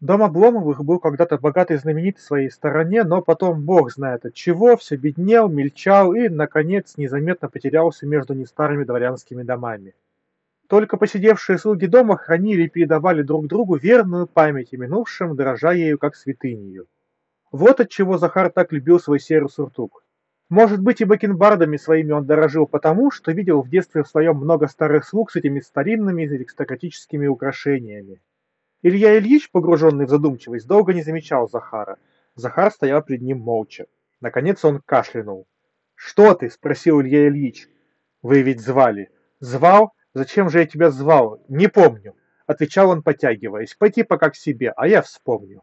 Дом Обломовых был когда-то богат и знаменит в своей стороне, но потом бог знает от чего, все беднел, мельчал и, наконец, незаметно потерялся между нестарыми дворянскими домами. Только посидевшие слуги дома хранили и передавали друг другу верную память о минувшем, дрожа ею как святынею. Вот отчего Захар так любил свой серый суртук. Может быть, и бакенбардами своими он дорожил потому, что видел в детстве в своем много старых слуг с этими старинными аристократическими украшениями. Илья Ильич, погруженный в задумчивость, долго не замечал Захара. Захар стоял перед ним молча. Наконец он кашлянул. «Что ты?» – спросил Илья Ильич. «Вы ведь звали». «Звал? Зачем же я тебя звал? Не помню», – отвечал он, потягиваясь. «Пойти пока к себе, а я вспомню».